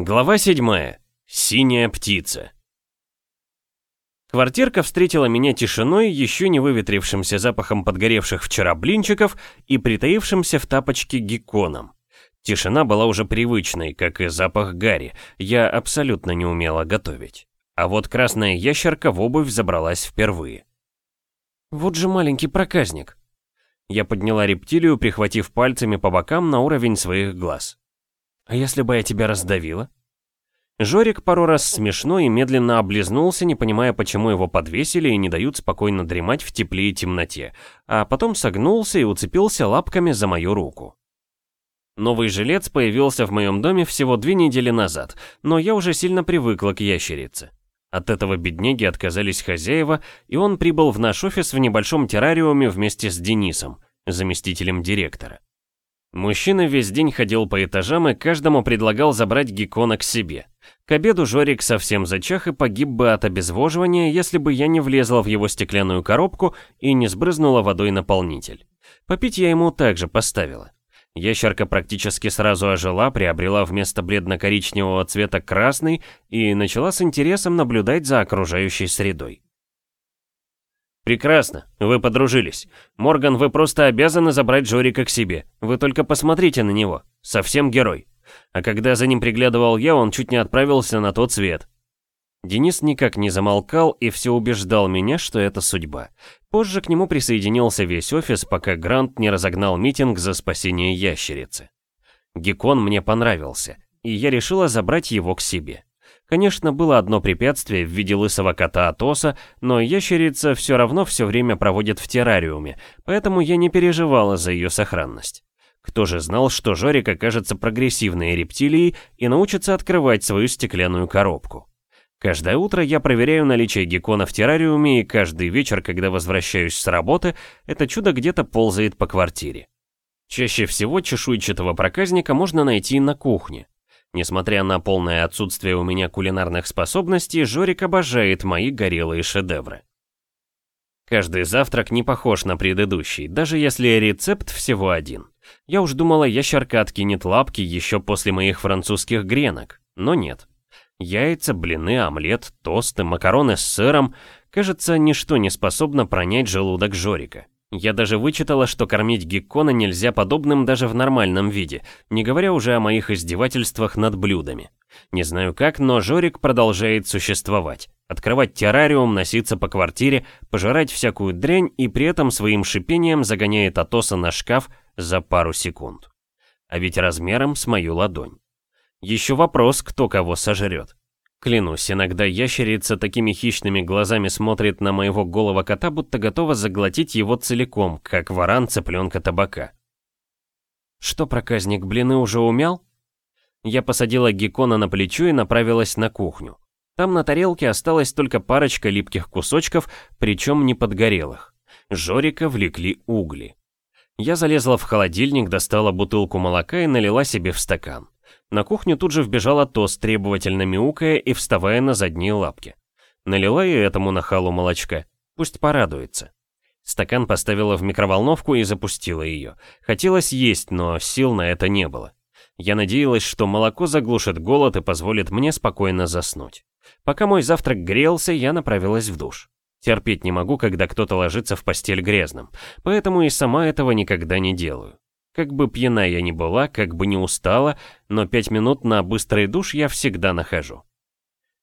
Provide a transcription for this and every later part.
Глава 7. Синяя птица. Квартирка встретила меня тишиной, еще не выветрившимся запахом подгоревших вчера блинчиков и притаившимся в тапочке гекконом. Тишина была уже привычной, как и запах гари. Я абсолютно не умела готовить. А вот красная ящерка в обувь забралась впервые. Вот же маленький проказник. Я подняла рептилию, прихватив пальцами по бокам на уровень своих глаз. «А если бы я тебя раздавила?» Жорик пару раз смешно и медленно облизнулся, не понимая, почему его подвесили и не дают спокойно дремать в тепле и темноте, а потом согнулся и уцепился лапками за мою руку. Новый жилец появился в моем доме всего две недели назад, но я уже сильно привыкла к ящерице. От этого бедняги отказались хозяева, и он прибыл в наш офис в небольшом террариуме вместе с Денисом, заместителем директора. Мужчина весь день ходил по этажам и каждому предлагал забрать геккона к себе. К обеду Жорик совсем зачах и погиб бы от обезвоживания, если бы я не влезла в его стеклянную коробку и не сбрызнула водой наполнитель. Попить я ему также поставила. Ящерка практически сразу ожила, приобрела вместо бледно-коричневого цвета красный и начала с интересом наблюдать за окружающей средой. «Прекрасно, вы подружились. Морган, вы просто обязаны забрать Жорика к себе. Вы только посмотрите на него. Совсем герой. А когда за ним приглядывал я, он чуть не отправился на тот свет». Денис никак не замолкал и все убеждал меня, что это судьба. Позже к нему присоединился весь офис, пока Грант не разогнал митинг за спасение ящерицы. Геккон мне понравился, и я решила забрать его к себе. Конечно, было одно препятствие в виде лысого кота Атоса, но ящерица все равно все время проводит в террариуме, поэтому я не переживала за ее сохранность. Кто же знал, что Жорик окажется прогрессивной рептилией и научится открывать свою стеклянную коробку? Каждое утро я проверяю наличие геккона в террариуме, и каждый вечер, когда возвращаюсь с работы, это чудо где-то ползает по квартире. Чаще всего чешуйчатого проказника можно найти на кухне. Несмотря на полное отсутствие у меня кулинарных способностей, Жорик обожает мои горелые шедевры. Каждый завтрак не похож на предыдущий, даже если рецепт всего один. Я уж думала, ящерка откинет лапки еще после моих французских гренок, но нет. Яйца, блины, омлет, тосты, макароны с сыром. Кажется, ничто не способно пронять желудок Жорика. Я даже вычитала, что кормить геккона нельзя подобным даже в нормальном виде, не говоря уже о моих издевательствах над блюдами. Не знаю как, но Жорик продолжает существовать. Открывать террариум, носиться по квартире, пожирать всякую дрянь и при этом своим шипением загоняет Атоса на шкаф за пару секунд. А ведь размером с мою ладонь. Еще вопрос, кто кого сожрет. Клянусь, иногда ящерица такими хищными глазами смотрит на моего голого кота, будто готова заглотить его целиком, как варан цыпленка табака. Что, проказник, блины уже умял? Я посадила геккона на плечо и направилась на кухню. Там на тарелке осталась только парочка липких кусочков, причем не подгорелых. Жорика влекли угли. Я залезла в холодильник, достала бутылку молока и налила себе в стакан. На кухню тут же вбежала Тос, требовательно мяукая и вставая на задние лапки. Налила и этому нахалу молочка. Пусть порадуется. Стакан поставила в микроволновку и запустила ее. Хотелось есть, но сил на это не было. Я надеялась, что молоко заглушит голод и позволит мне спокойно заснуть. Пока мой завтрак грелся, я направилась в душ. Терпеть не могу, когда кто-то ложится в постель грязным, поэтому и сама этого никогда не делаю. Как бы пьяна я ни была, как бы не устала, но пять минут на быстрый душ я всегда нахожу.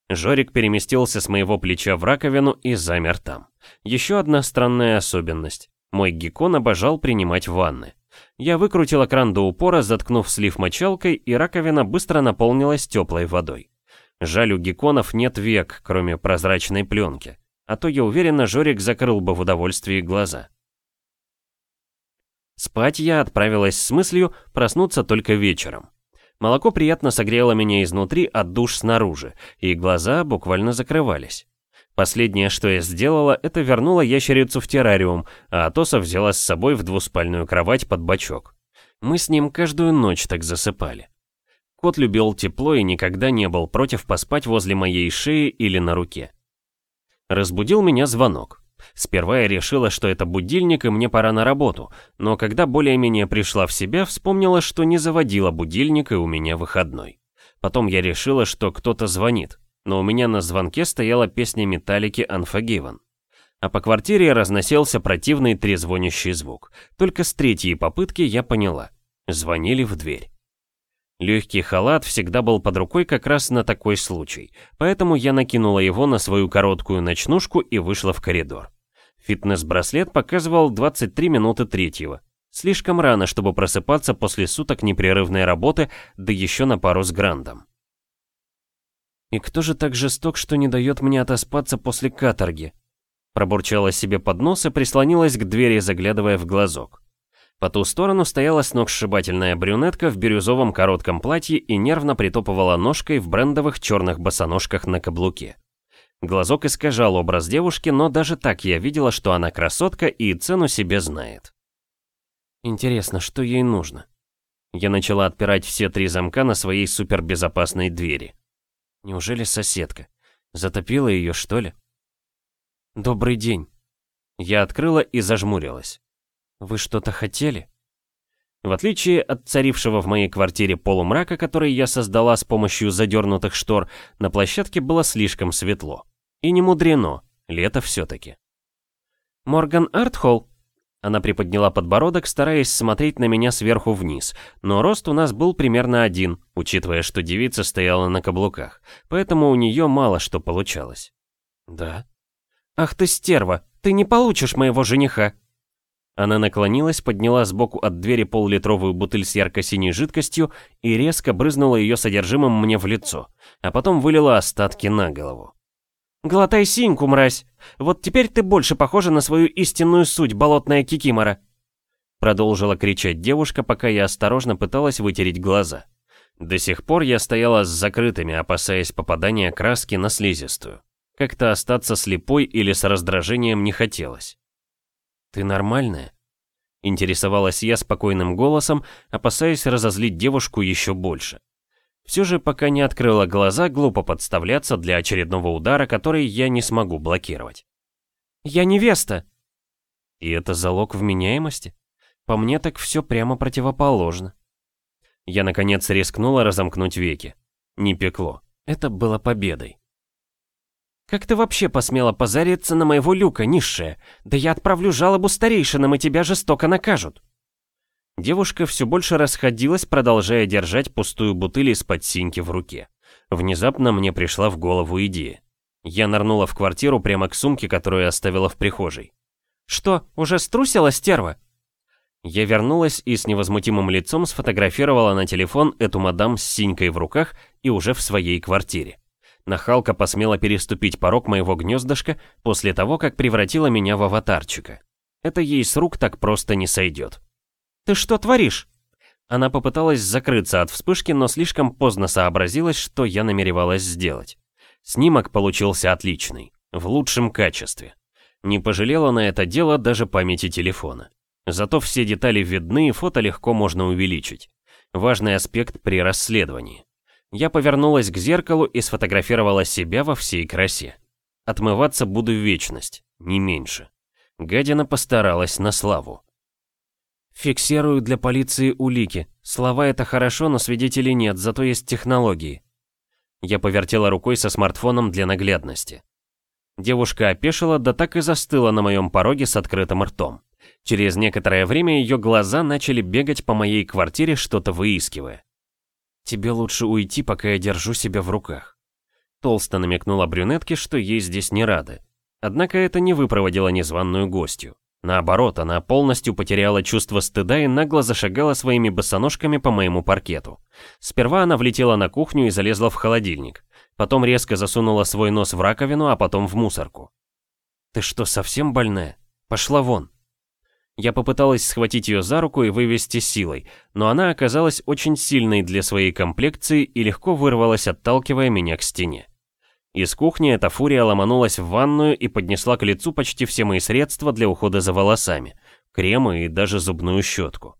Жорик переместился с моего плеча в раковину и замер там. Еще одна странная особенность. Мой геккон обожал принимать ванны. Я выкрутила кран до упора, заткнув слив мочалкой, и раковина быстро наполнилась теплой водой. Жаль, у гекконов нет век, кроме прозрачной пленки. А то, я уверена, Жорик закрыл бы в удовольствии глаза. Спать я отправилась с мыслью проснуться только вечером. Молоко приятно согрело меня изнутри от душ снаружи, и глаза буквально закрывались. Последнее, что я сделала, это вернула ящерицу в террариум, а Атоса взяла с собой в двуспальную кровать под бочок. Мы с ним каждую ночь так засыпали. Кот любил тепло и никогда не был против поспать возле моей шеи или на руке. Разбудил меня звонок. Сперва я решила, что это будильник и мне пора на работу, но когда более-менее пришла в себя, вспомнила, что не заводила будильник и у меня выходной. Потом я решила, что кто-то звонит, но у меня на звонке стояла песня Металлики «Unforgiven». А по квартире разносился противный трезвонящий звук. Только с третьей попытки я поняла. Звонили в дверь. Легкий халат всегда был под рукой как раз на такой случай, поэтому я накинула его на свою короткую ночнушку и вышла в коридор. Фитнес-браслет показывал 23 минуты третьего. Слишком рано, чтобы просыпаться после суток непрерывной работы, да еще на пару с Грандом. «И кто же так жесток, что не дает мне отоспаться после каторги?» Пробурчала себе под нос и прислонилась к двери, заглядывая в глазок. По ту сторону стояла сногсшибательная брюнетка в бирюзовом коротком платье и нервно притопывала ножкой в брендовых черных босоножках на каблуке. Глазок искажал образ девушки, но даже так я видела, что она красотка и цену себе знает. Интересно, что ей нужно? Я начала отпирать все три замка на своей супербезопасной двери. Неужели соседка? Затопила ее, что ли? Добрый день. Я открыла и зажмурилась. Вы что-то хотели? В отличие от царившего в моей квартире полумрака, который я создала с помощью задернутых штор, на площадке было слишком светло. И не мудрено, лето все-таки. «Морган Артхолл?» Она приподняла подбородок, стараясь смотреть на меня сверху вниз, но рост у нас был примерно один, учитывая, что девица стояла на каблуках, поэтому у нее мало что получалось. «Да?» «Ах ты стерва, ты не получишь моего жениха!» Она наклонилась, подняла сбоку от двери поллитровую бутыль с ярко-синей жидкостью и резко брызнула ее содержимым мне в лицо, а потом вылила остатки на голову. «Глотай синьку, мразь! Вот теперь ты больше похожа на свою истинную суть, болотная кикимора!» Продолжила кричать девушка, пока я осторожно пыталась вытереть глаза. До сих пор я стояла с закрытыми, опасаясь попадания краски на слизистую. Как-то остаться слепой или с раздражением не хотелось. «Ты нормальная?» Интересовалась я спокойным голосом, опасаясь разозлить девушку еще больше. Все же, пока не открыла глаза, глупо подставляться для очередного удара, который я не смогу блокировать. «Я невеста!» И это залог вменяемости? По мне так все прямо противоположно. Я, наконец, рискнула разомкнуть веки. Не пекло. Это было победой. «Как ты вообще посмела позариться на моего люка, низшая? Да я отправлю жалобу старейшинам, и тебя жестоко накажут!» Девушка все больше расходилась, продолжая держать пустую бутыль из-под синьки в руке. Внезапно мне пришла в голову идея. Я нырнула в квартиру прямо к сумке, которую оставила в прихожей. «Что, уже струсила стерва?» Я вернулась и с невозмутимым лицом сфотографировала на телефон эту мадам с синькой в руках и уже в своей квартире. Нахалка посмела переступить порог моего гнездышка после того, как превратила меня в аватарчика. Это ей с рук так просто не сойдет. «Ты что творишь?» Она попыталась закрыться от вспышки, но слишком поздно сообразилась, что я намеревалась сделать. Снимок получился отличный, в лучшем качестве. Не пожалела на это дело даже памяти телефона. Зато все детали видны и фото легко можно увеличить. Важный аспект при расследовании. Я повернулась к зеркалу и сфотографировала себя во всей красе. Отмываться буду в вечность, не меньше. Гадина постаралась на славу. Фиксирую для полиции улики. Слова это хорошо, но свидетелей нет, зато есть технологии. Я повертела рукой со смартфоном для наглядности. Девушка опешила, да так и застыла на моем пороге с открытым ртом. Через некоторое время ее глаза начали бегать по моей квартире, что-то выискивая. «Тебе лучше уйти, пока я держу себя в руках». Толсто намекнула брюнетке, что ей здесь не рады. Однако это не выпроводило незваную гостью. Наоборот, она полностью потеряла чувство стыда и нагло зашагала своими босоножками по моему паркету. Сперва она влетела на кухню и залезла в холодильник. Потом резко засунула свой нос в раковину, а потом в мусорку. «Ты что, совсем больная? Пошла вон!» Я попыталась схватить ее за руку и вывести силой, но она оказалась очень сильной для своей комплекции и легко вырвалась, отталкивая меня к стене. Из кухни эта фурия ломанулась в ванную и поднесла к лицу почти все мои средства для ухода за волосами, кремы и даже зубную щетку.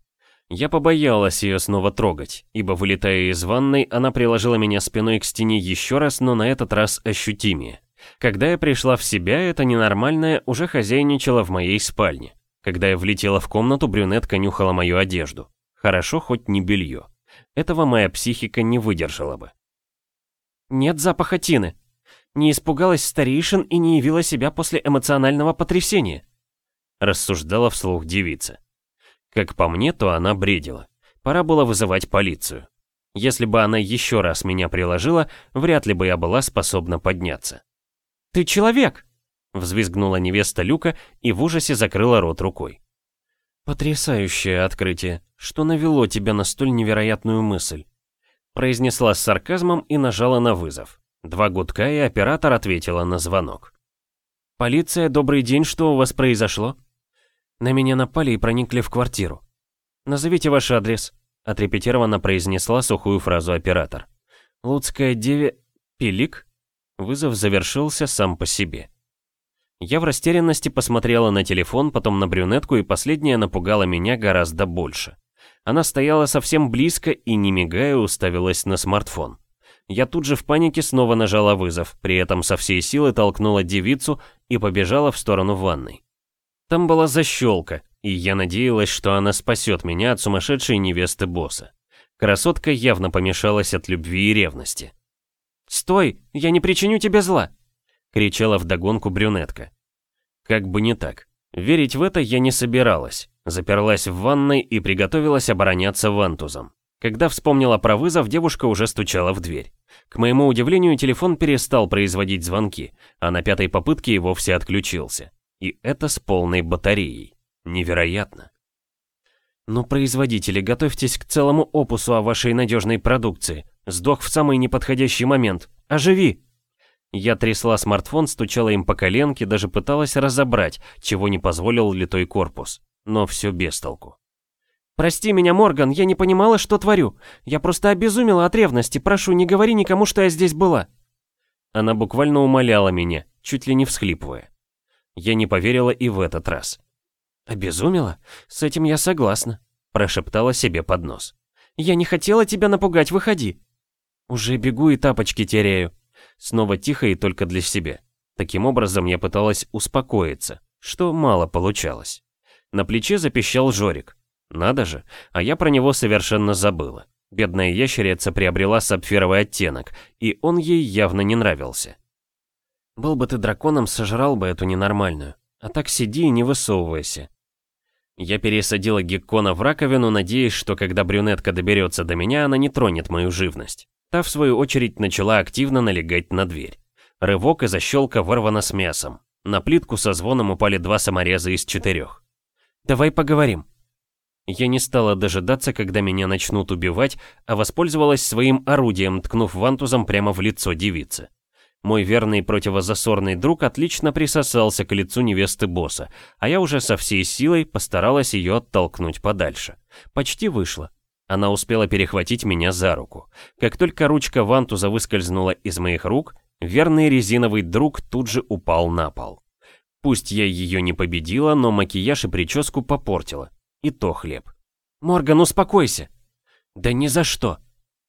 Я побоялась ее снова трогать, ибо вылетая из ванной, она приложила меня спиной к стене еще раз, но на этот раз ощутимее. Когда я пришла в себя, эта ненормальная уже хозяйничала в моей спальне. Когда я влетела в комнату, брюнетка нюхала мою одежду. Хорошо, хоть не белье. Этого моя психика не выдержала бы. Нет запаха тины. Не испугалась старейшин и не явила себя после эмоционального потрясения. Рассуждала вслух девица. Как по мне, то она бредила. Пора было вызывать полицию. Если бы она еще раз меня приложила, вряд ли бы я была способна подняться. «Ты человек!» — взвизгнула невеста Люка и в ужасе закрыла рот рукой. «Потрясающее открытие. Что навело тебя на столь невероятную мысль?» Произнесла с сарказмом и нажала на вызов. Два гудка, и оператор ответила на звонок. «Полиция, добрый день, что у вас произошло?» «На меня напали и проникли в квартиру». «Назовите ваш адрес», — отрепетированно произнесла сухую фразу оператор. «Луцкая деве... Пилик?» Вызов завершился сам по себе. Я в растерянности посмотрела на телефон, потом на брюнетку, и последняя напугала меня гораздо больше. Она стояла совсем близко и, не мигая, уставилась на смартфон. Я тут же в панике снова нажала вызов, при этом со всей силы толкнула девицу и побежала в сторону ванной. Там была защелка, и я надеялась, что она спасет меня от сумасшедшей невесты босса. Красотка явно помешалась от любви и ревности. «Стой, я не причиню тебе зла!» — кричала вдогонку брюнетка. Как бы не так. Верить в это я не собиралась. Заперлась в ванной и приготовилась обороняться вантузом. Когда вспомнила про вызов, девушка уже стучала в дверь. К моему удивлению, телефон перестал производить звонки, а на пятой попытке и вовсе отключился. И это с полной батареей. Невероятно. Ну, производители, готовьтесь к целому опусу о вашей надежной продукции. Сдох в самый неподходящий момент. Оживи! Я трясла смартфон, стучала им по коленке, даже пыталась разобрать, чего не позволил литой корпус. Но все без толку. «Прости меня, Морган, я не понимала, что творю. Я просто обезумела от ревности. Прошу, не говори никому, что я здесь была». Она буквально умоляла меня, чуть ли не всхлипывая. Я не поверила и в этот раз. «Обезумела? С этим я согласна», – прошептала себе под нос. «Я не хотела тебя напугать, выходи». «Уже бегу и тапочки теряю». Снова тихо и только для себя. Таким образом я пыталась успокоиться, что мало получалось. На плече запищал Жорик. Надо же, а я про него совершенно забыла. Бедная ящерица приобрела сапфировый оттенок, и он ей явно не нравился. «Был бы ты драконом, сожрал бы эту ненормальную. А так сиди и не высовывайся». Я пересадила геккона в раковину, надеясь, что когда брюнетка доберется до меня, она не тронет мою живность. Та, в свою очередь, начала активно налегать на дверь. Рывок и защелка вырвана с мясом. На плитку со звоном упали два самореза из четырех. «Давай поговорим», я не стала дожидаться, когда меня начнут убивать, а воспользовалась своим орудием, ткнув вантузом прямо в лицо девицы. Мой верный противозасорный друг отлично присосался к лицу невесты босса, а я уже со всей силой постаралась ее оттолкнуть подальше. Почти вышло. Она успела перехватить меня за руку. Как только ручка вантуза выскользнула из моих рук, верный резиновый друг тут же упал на пол. Пусть я ее не победила, но макияж и прическу попортила и то хлеб. «Морган, успокойся!» «Да ни за что!»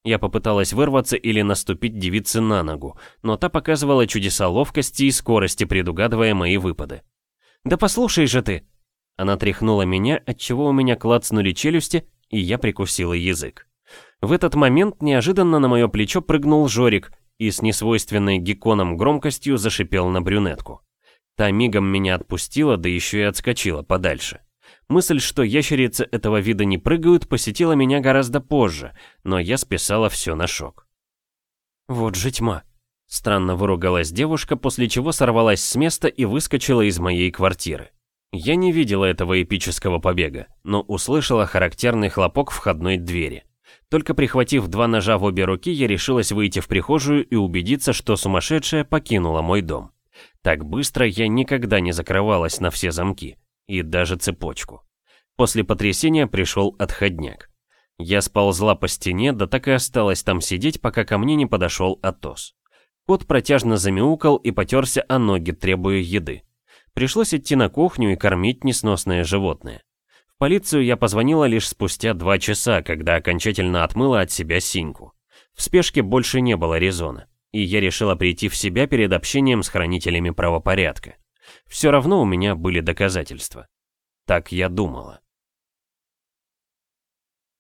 Я попыталась вырваться или наступить девице на ногу, но та показывала чудеса ловкости и скорости, предугадывая мои выпады. «Да послушай же ты!» Она тряхнула меня, отчего у меня клацнули челюсти, и я прикусила язык. В этот момент неожиданно на мое плечо прыгнул Жорик и с несвойственной гекконом громкостью зашипел на брюнетку. Та мигом меня отпустила, да еще и отскочила подальше. Мысль, что ящерицы этого вида не прыгают, посетила меня гораздо позже, но я списала все на шок. «Вот же тьма!» Странно выругалась девушка, после чего сорвалась с места и выскочила из моей квартиры. Я не видела этого эпического побега, но услышала характерный хлопок входной двери. Только прихватив два ножа в обе руки, я решилась выйти в прихожую и убедиться, что сумасшедшая покинула мой дом. Так быстро я никогда не закрывалась на все замки и даже цепочку. После потрясения пришел отходняк. Я сползла по стене, да так и осталась там сидеть, пока ко мне не подошел Атос. Кот протяжно замяукал и потерся о ноги, требуя еды. Пришлось идти на кухню и кормить несносное животное. В полицию я позвонила лишь спустя два часа, когда окончательно отмыла от себя синьку. В спешке больше не было резона, и я решила прийти в себя перед общением с хранителями правопорядка. Все равно у меня были доказательства. Так я думала.